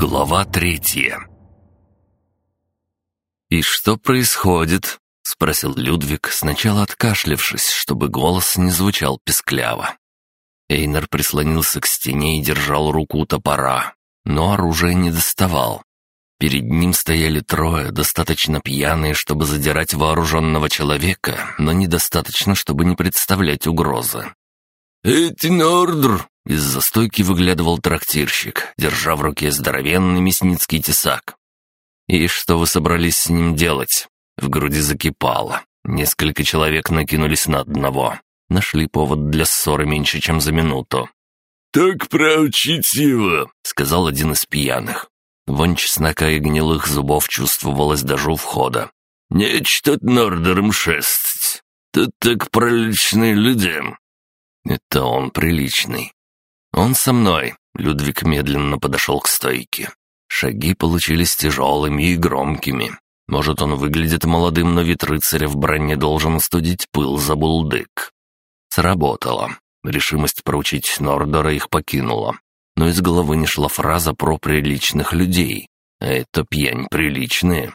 Глава третья «И что происходит?» — спросил Людвиг, сначала откашлившись, чтобы голос не звучал пескляво. Эйнер прислонился к стене и держал руку топора, но оружие не доставал. Перед ним стояли трое, достаточно пьяные, чтобы задирать вооруженного человека, но недостаточно, чтобы не представлять угрозы. «Этин ордер!» — из-за стойки выглядывал трактирщик, держа в руке здоровенный мясницкий тесак. «И что вы собрались с ним делать?» В груди закипало. Несколько человек накинулись на одного. Нашли повод для ссоры меньше, чем за минуту. «Так проучить его», — сказал один из пьяных. Вонь чеснока и гнилых зубов чувствовалась даже у входа. «Нечто нордером шестить. Тут так приличные люди». «Это он приличный». «Он со мной», — Людвиг медленно подошел к стойке. Шаги получились тяжелыми и громкими. Может, он выглядит молодым, но вид рыцаря в броне должен остудить пыл за булдык. Сработало. Решимость проучить Нордора их покинула. Но из головы не шла фраза про приличных людей. А это пьянь приличные.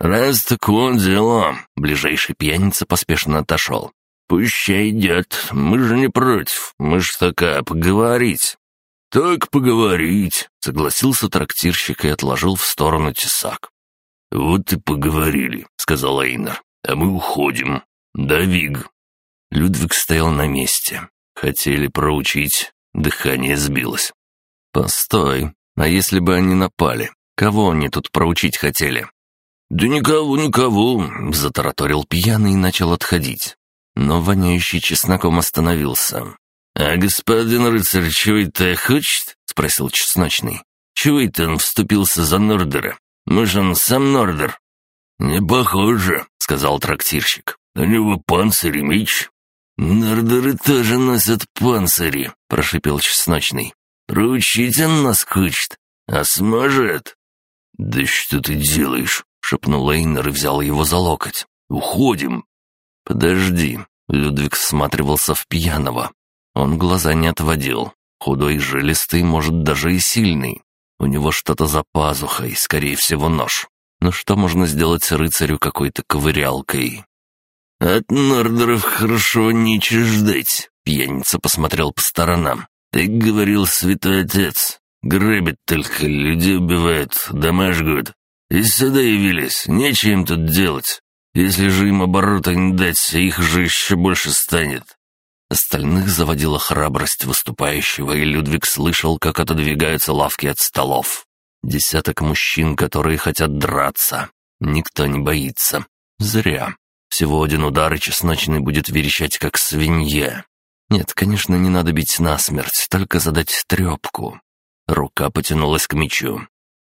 «Раз такое дело...» — ближайший пьяница поспешно отошел. «Пущай идет, мы же не против, мы ж такая поговорить». «Так поговорить», — согласился трактирщик и отложил в сторону тесак. «Вот и поговорили», — сказал Эйнер. «А мы уходим. Да, Виг?» Людвиг стоял на месте. Хотели проучить. Дыхание сбилось. «Постой. А если бы они напали? Кого они тут проучить хотели?» «Да никого, никого», — затараторил пьяный и начал отходить. Но воняющий чесноком остановился. «А господин рыцарь чего это хочет?» — спросил чесночный. «Чего это он вступился за Нордера? Может, он сам Нордер?» «Не похоже», — сказал трактирщик. «У него панцирь и меч». «Нордеры тоже носят панцири», — прошипел чесночный. «Проучить он нас хочет, а сможет?» «Да что ты делаешь?» — шепнул Эйнер и взял его за локоть. «Уходим!» «Подожди!» — Людвиг всматривался в пьяного. Он глаза не отводил. Худой, жилистый, может, даже и сильный. У него что-то за пазухой, скорее всего, нож. Но что можно сделать рыцарю какой-то ковырялкой? «От Нордеров хорошо ничего ждать», — пьяница посмотрел по сторонам. «Ты говорил, святой отец, грабят только, людей убивают, дома жгут. И сюда явились, нечего им тут делать. Если же им оборота не дать, их же еще больше станет. Остальных заводила храбрость выступающего, и Людвиг слышал, как отодвигаются лавки от столов. Десяток мужчин, которые хотят драться. Никто не боится. Зря. Всего один удар, и чесночный будет верещать, как свинья. Нет, конечно, не надо бить насмерть, только задать трепку. Рука потянулась к мечу.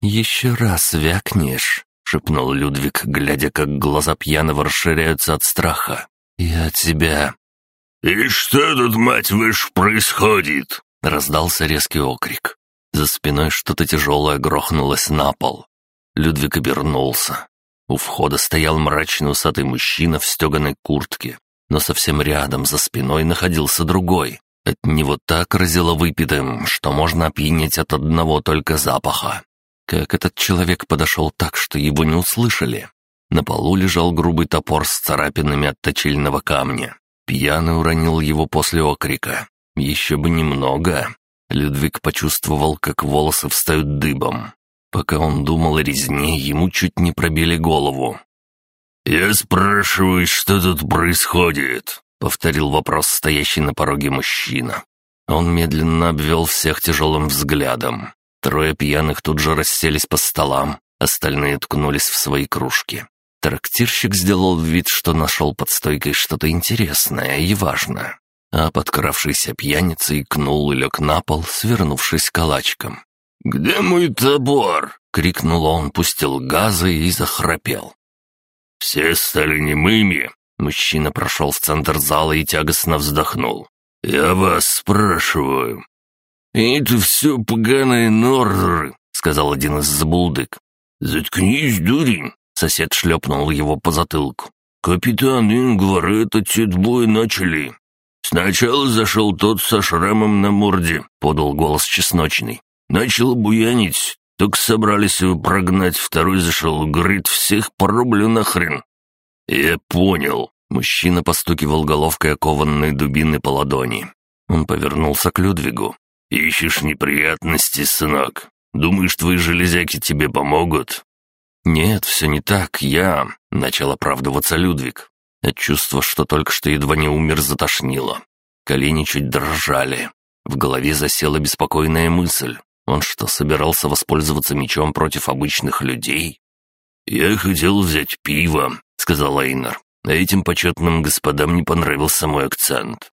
«Еще раз вякнешь», — шепнул Людвиг, глядя, как глаза пьяного расширяются от страха. «Я тебя «И что тут, мать вашу, происходит?» — раздался резкий окрик. За спиной что-то тяжелое грохнулось на пол. Людвиг обернулся. У входа стоял мрачный усатый мужчина в стеганой куртке, но совсем рядом, за спиной, находился другой. От него так разило выпитым, что можно опьянеть от одного только запаха. Как этот человек подошел так, что его не услышали? На полу лежал грубый топор с царапинами от точильного камня. Пьяный уронил его после окрика. Еще бы немного. Людвиг почувствовал, как волосы встают дыбом. Пока он думал о резне, ему чуть не пробили голову. «Я спрашиваю, что тут происходит?» — повторил вопрос стоящий на пороге мужчина. Он медленно обвел всех тяжелым взглядом. Трое пьяных тут же расселись по столам, остальные ткнулись в свои кружки. Трактирщик сделал вид, что нашел под стойкой что-то интересное и важное. А подкравшийся пьяница икнул и лег на пол, свернувшись калачком. «Где мой топор?» — крикнул он, пустил газы и захрапел. «Все стали немыми». Мужчина прошел в центр зала и тягостно вздохнул. «Я вас спрашиваю». «Это все поганые нордеры», — сказал один из забулдык. «Заткнись, дурень, Сосед шлепнул его по затылку. «Капитан Ингвар, это те двое начали. Сначала зашел тот со шрамом на морде», — подал голос чесночный. «Начал буянить. Только собрались его прогнать, второй зашел, говорит, всех порублю нахрен». «Я понял». Мужчина постукивал головкой окованной дубины по ладони. Он повернулся к Людвигу. «Ищешь неприятности, сынок? Думаешь, твои железяки тебе помогут?» «Нет, все не так. Я...» — начал оправдываться Людвиг. От чувства, что только что едва не умер, затошнило. Колени чуть дрожали. В голове засела беспокойная мысль. Он что, собирался воспользоваться мечом против обычных людей? «Я хотел взять пиво», — сказал Эйнер. «А этим почетным господам не понравился мой акцент».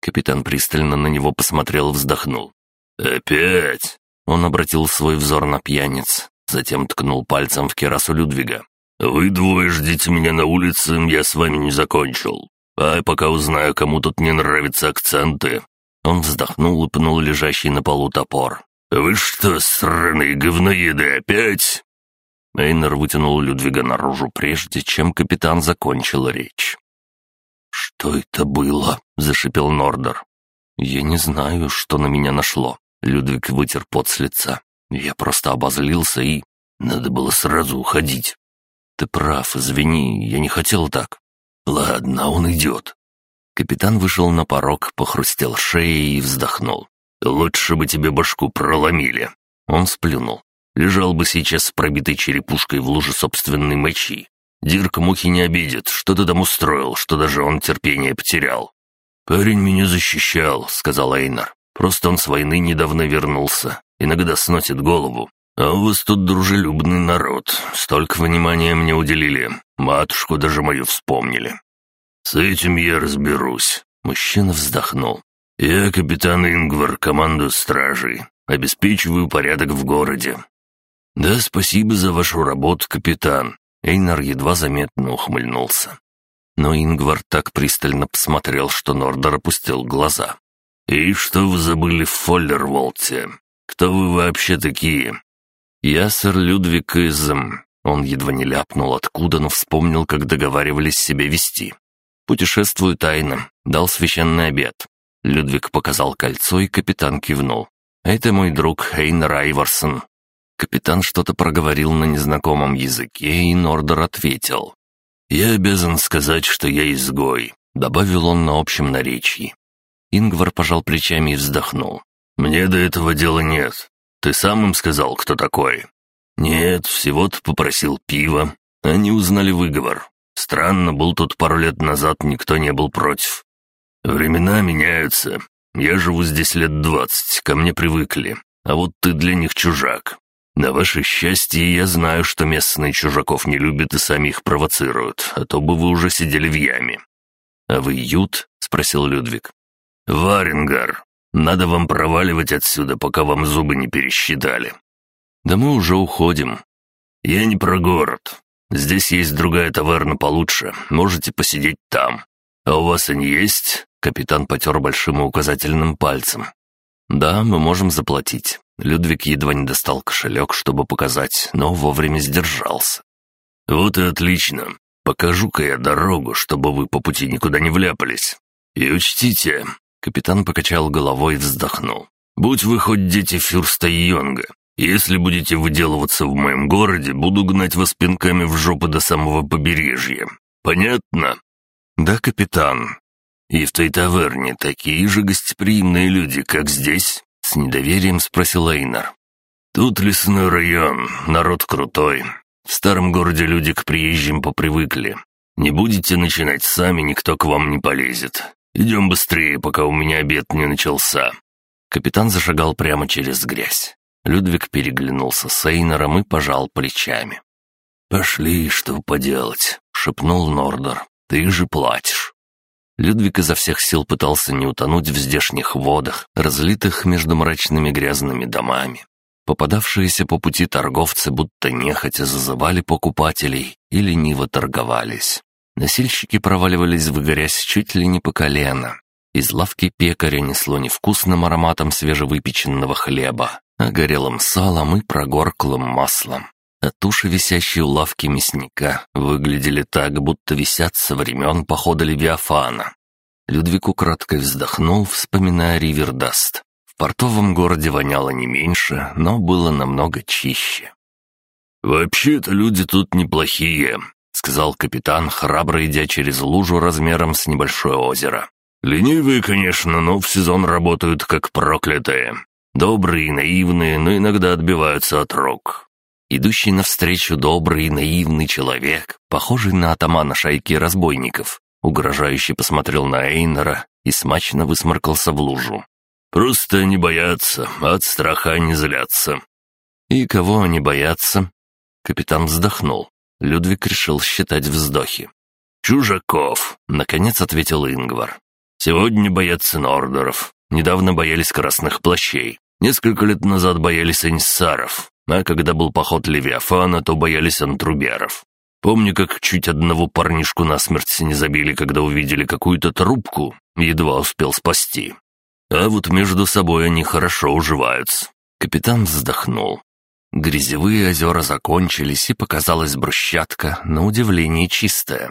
Капитан пристально на него посмотрел вздохнул. «Опять?» Он обратил свой взор на пьяниц, затем ткнул пальцем в керасу Людвига. «Вы двое ждите меня на улице, я с вами не закончил. А пока узнаю, кому тут не нравятся акценты». Он вздохнул и пнул лежащий на полу топор. «Вы что, сраные говноеды, опять?» Эйнер вытянул Людвига наружу, прежде чем капитан закончил речь. «Что это было?» — зашипел Нордер. «Я не знаю, что на меня нашло». Людвиг вытер пот с лица. Я просто обозлился и... Надо было сразу уходить. «Ты прав, извини, я не хотел так». «Ладно, он идет». Капитан вышел на порог, похрустел шеей и вздохнул. «Лучше бы тебе башку проломили». Он сплюнул. Лежал бы сейчас с пробитой черепушкой в луже собственной мочи. Дирк мухи не обидит, что ты там устроил, что даже он терпение потерял. «Парень меня защищал», — сказал Эйнар. «Просто он с войны недавно вернулся. Иногда сносит голову. А у вас тут дружелюбный народ. Столько внимания мне уделили. Матушку даже мою вспомнили». «С этим я разберусь», — мужчина вздохнул. «Я капитан Ингвар, команду стражей. Обеспечиваю порядок в городе». «Да, спасибо за вашу работу, капитан». Эйнар едва заметно ухмыльнулся. Но Ингвар так пристально посмотрел, что Нордер опустил глаза. «И что вы забыли в Фоллерволте? Кто вы вообще такие?» «Я сэр Людвиг из...» Он едва не ляпнул откуда, но вспомнил, как договаривались себя вести. «Путешествую тайно. Дал священный обед». Людвиг показал кольцо, и капитан кивнул. «Это мой друг Хейнер Айварсон». Капитан что-то проговорил на незнакомом языке, и Нордер ответил. «Я обязан сказать, что я изгой», — добавил он на общем наречии. Ингвар пожал плечами и вздохнул. «Мне до этого дела нет. Ты сам им сказал, кто такой?» «Нет, всего-то попросил пива. Они узнали выговор. Странно, был тут пару лет назад, никто не был против. Времена меняются. Я живу здесь лет двадцать, ко мне привыкли. А вот ты для них чужак. На ваше счастье, я знаю, что местные чужаков не любят и сами их провоцируют, а то бы вы уже сидели в яме». «А вы ют?» — спросил Людвиг. «Варингар, надо вам проваливать отсюда, пока вам зубы не пересчитали». «Да мы уже уходим». «Я не про город. Здесь есть другая таверна получше, можете посидеть там. А у вас они есть?» Капитан потер большим и указательным пальцем. «Да, мы можем заплатить». Людвиг едва не достал кошелек, чтобы показать, но вовремя сдержался. «Вот и отлично. Покажу-ка я дорогу, чтобы вы по пути никуда не вляпались. И учтите...» Капитан покачал головой и вздохнул. «Будь вы хоть дети Фюрста Йонга, если будете выделываться в моем городе, буду гнать вас пинками в жопу до самого побережья. Понятно?» «Да, капитан». «И в той таверне такие же гостеприимные люди, как здесь?» С недоверием спросил Эйнар. «Тут лесной район, народ крутой. В старом городе люди к приезжим попривыкли. Не будете начинать сами, никто к вам не полезет. Идем быстрее, пока у меня обед не начался». Капитан зашагал прямо через грязь. Людвиг переглянулся с Эйнером и пожал плечами. «Пошли, что поделать», — шепнул Нордер. «Ты же платишь». Людвиг изо всех сил пытался не утонуть в здешних водах, разлитых между мрачными грязными домами. Попадавшиеся по пути торговцы будто нехотя зазывали покупателей и лениво торговались. Носильщики проваливались в грязь чуть ли не по колено. Из лавки пекаря несло невкусным ароматом свежевыпеченного хлеба, а горелым салом и прогорклым маслом. А туши, висящие у лавки мясника, выглядели так, будто висят со времен похода Левиафана. Людвиг украдкой вздохнул, вспоминая Ривердаст. В портовом городе воняло не меньше, но было намного чище. «Вообще-то люди тут неплохие», — сказал капитан, храбро идя через лужу размером с небольшое озеро. «Ленивые, конечно, но в сезон работают как проклятые. Добрые и наивные, но иногда отбиваются от рук. Идущий навстречу добрый и наивный человек, похожий на атамана шайки разбойников, угрожающе посмотрел на Эйнера и смачно высморкался в лужу. «Просто не боятся, от страха не злятся». «И кого они боятся?» Капитан вздохнул. Людвиг решил считать вздохи. «Чужаков», — наконец ответил Ингвар. «Сегодня боятся нордеров, недавно боялись красных плащей, несколько лет назад боялись эньсаров, а когда был поход Левиафана, то боялись антруберов. Помню, как чуть одного парнишку насмерть не забили, когда увидели какую-то трубку, едва успел спасти. А вот между собой они хорошо уживаются. Капитан вздохнул. Грязевые озера закончились, и показалась брусчатка, на удивление чистая.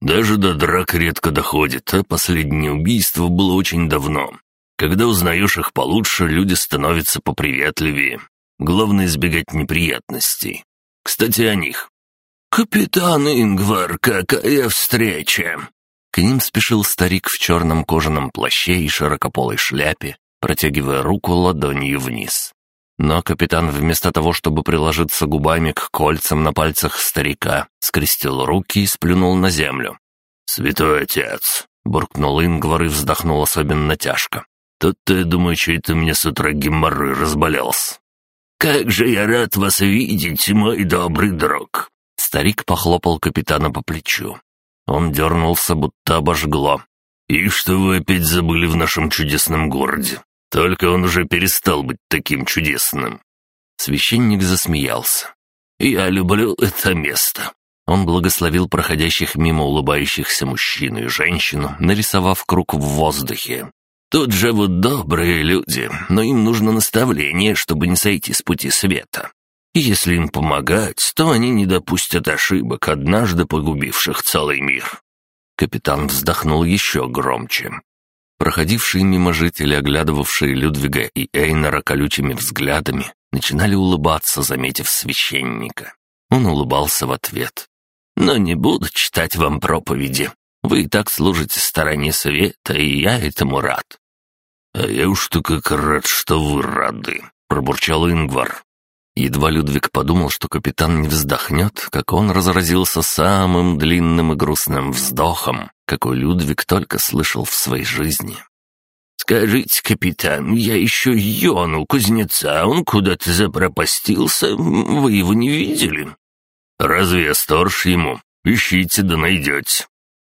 Даже до драк редко доходит, а последнее убийство было очень давно. Когда узнаешь их получше, люди становятся поприветливее. Главное избегать неприятностей. Кстати, о них. «Капитан Ингвар, какая встреча!» К ним спешил старик в черном кожаном плаще и широкополой шляпе, протягивая руку ладонью вниз. Но капитан вместо того, чтобы приложиться губами к кольцам на пальцах старика, скрестил руки и сплюнул на землю. «Святой отец!» — буркнул Ингвар и вздохнул особенно тяжко. «Тут-то, я думаю, что это мне с утра геморрой разболелся. «Как же я рад вас видеть, мой добрый друг!» Старик похлопал капитана по плечу. Он дернулся, будто обожгло. «И что вы опять забыли в нашем чудесном городе? Только он уже перестал быть таким чудесным». Священник засмеялся. «Я люблю это место». Он благословил проходящих мимо улыбающихся мужчину и женщину, нарисовав круг в воздухе. Тут живут добрые люди, но им нужно наставление, чтобы не сойти с пути света. И если им помогать, то они не допустят ошибок, однажды погубивших целый мир». Капитан вздохнул еще громче. Проходившие мимо жители, оглядывавшие Людвига и Эйнера колючими взглядами, начинали улыбаться, заметив священника. Он улыбался в ответ. «Но не буду читать вам проповеди. Вы и так служите стороне света, и я этому рад. «А я уж-то как рад, что вы рады», — пробурчал Ингвар. Едва Людвиг подумал, что капитан не вздохнет, как он разразился самым длинным и грустным вздохом, какой Людвиг только слышал в своей жизни. «Скажите, капитан, я еще Йону, кузнеца, он куда-то запропастился, вы его не видели?» «Разве я сторож ему? Ищите да найдете».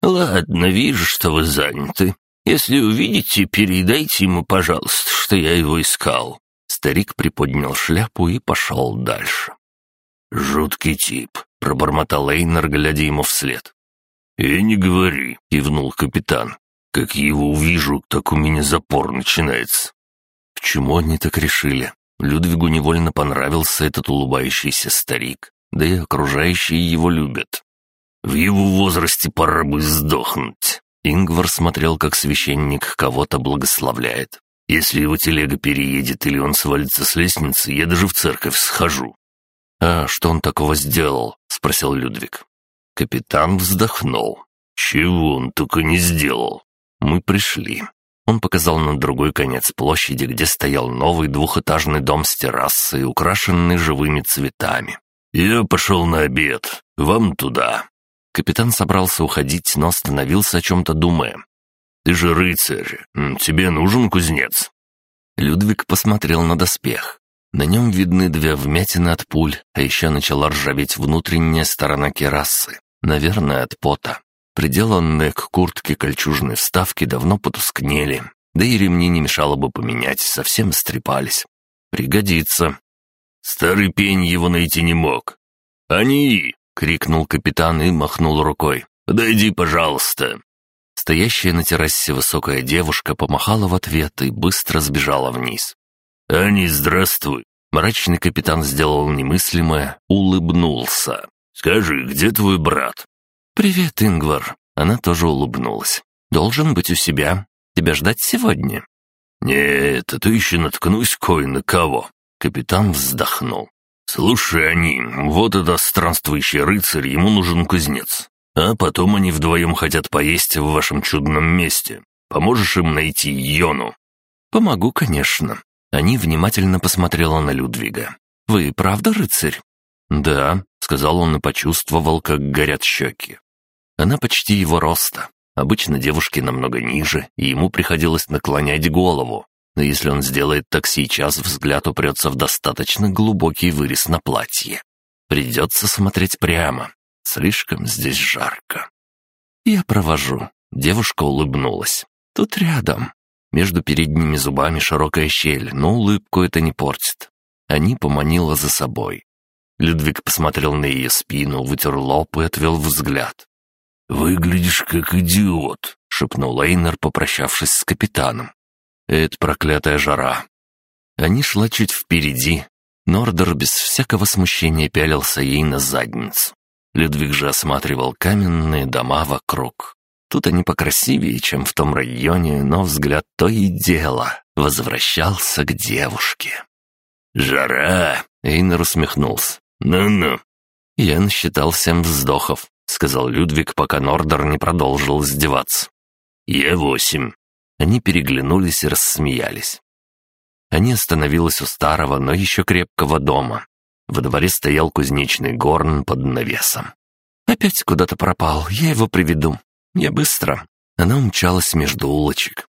«Ладно, вижу, что вы заняты. Если увидите, передайте ему, пожалуйста, что я его искал». Старик приподнял шляпу и пошел дальше. «Жуткий тип», — пробормотал Эйнер, глядя ему вслед. «И не говори», — кивнул капитан. «Как его увижу, так у меня запор начинается». Почему они так решили? Людвигу невольно понравился этот улыбающийся старик, да и окружающие его любят. «В его возрасте пора бы сдохнуть», Ингвар смотрел, как священник кого-то благословляет. «Если его телега переедет или он свалится с лестницы, я даже в церковь схожу». «А что он такого сделал?» — спросил Людвиг. Капитан вздохнул. «Чего он только не сделал?» «Мы пришли». Он показал на другой конец площади, где стоял новый двухэтажный дом с террасой, украшенный живыми цветами. «Я пошел на обед. Вам туда». Капитан собрался уходить, но остановился о чем-то думая. «Ты же рыцарь. Тебе нужен кузнец?» Людвиг посмотрел на доспех. На нем видны две вмятины от пуль, а еще начала ржаветь внутренняя сторона керасы. Наверное, от пота. Приделанные к куртке кольчужные вставки давно потускнели, да и ремни не мешало бы поменять, совсем истрепались. Пригодится. Старый пень его найти не мог. Они — крикнул капитан и махнул рукой. «Подойди, пожалуйста!» Стоящая на террасе высокая девушка помахала в ответ и быстро сбежала вниз. «Ани, здравствуй!» Мрачный капитан сделал немыслимое, улыбнулся. «Скажи, где твой брат?» «Привет, Ингвар!» Она тоже улыбнулась. «Должен быть у себя. Тебя ждать сегодня?» «Нет, а то еще наткнусь кое на кого». Капитан вздохнул. «Слушай, они, вот это странствующий рыцарь, ему нужен кузнец. А потом они вдвоем хотят поесть в вашем чудном месте. Поможешь им найти Йону?» «Помогу, конечно». Они внимательно посмотрела на Людвига. «Вы правда рыцарь?» «Да», — сказал он и почувствовал, как горят щеки. Она почти его роста. Обычно девушки намного ниже, и ему приходилось наклонять голову. Но если он сделает так сейчас, взгляд упрется в достаточно глубокий вырез на платье. Придется смотреть прямо. Слишком здесь жарко. «Я провожу». Девушка улыбнулась. «Тут рядом». Между передними зубами широкая щель, но улыбку это не портит. Они поманила за собой. Людвиг посмотрел на ее спину, вытер лоб и отвел взгляд. «Выглядишь как идиот», — шепнул Эйнер, попрощавшись с капитаном. «Это проклятая жара». Они шла чуть впереди. Нордер без всякого смущения пялился ей на задницу. Людвиг же осматривал каменные дома вокруг. Тут они покрасивее, чем в том районе, но взгляд то и дело возвращался к девушке. «Жара!» — Эйнер усмехнулся. «Ну-ну». Я насчитал семь вздохов. — сказал Людвиг, пока Нордер не продолжил издеваться. «Я восемь». Они переглянулись и рассмеялись. Они остановились у старого, но еще крепкого дома. Во дворе стоял кузнечный горн под навесом. «Опять куда-то пропал, я его приведу. Я быстро». Она умчалась между улочек.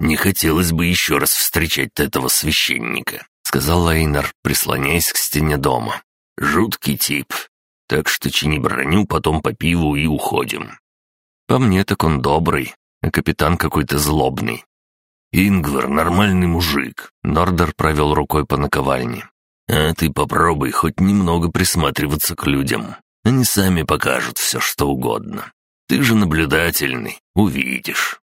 «Не хотелось бы еще раз встречать этого священника», — сказал Лейнер, прислоняясь к стене дома. «Жуткий тип, так что чини броню, потом по пиву и уходим». «По мне так он добрый, а капитан какой-то злобный». «Ингвар нормальный мужик», — Нордер провел рукой по наковальне. «А ты попробуй хоть немного присматриваться к людям. Они сами покажут все, что угодно. Ты же наблюдательный, увидишь».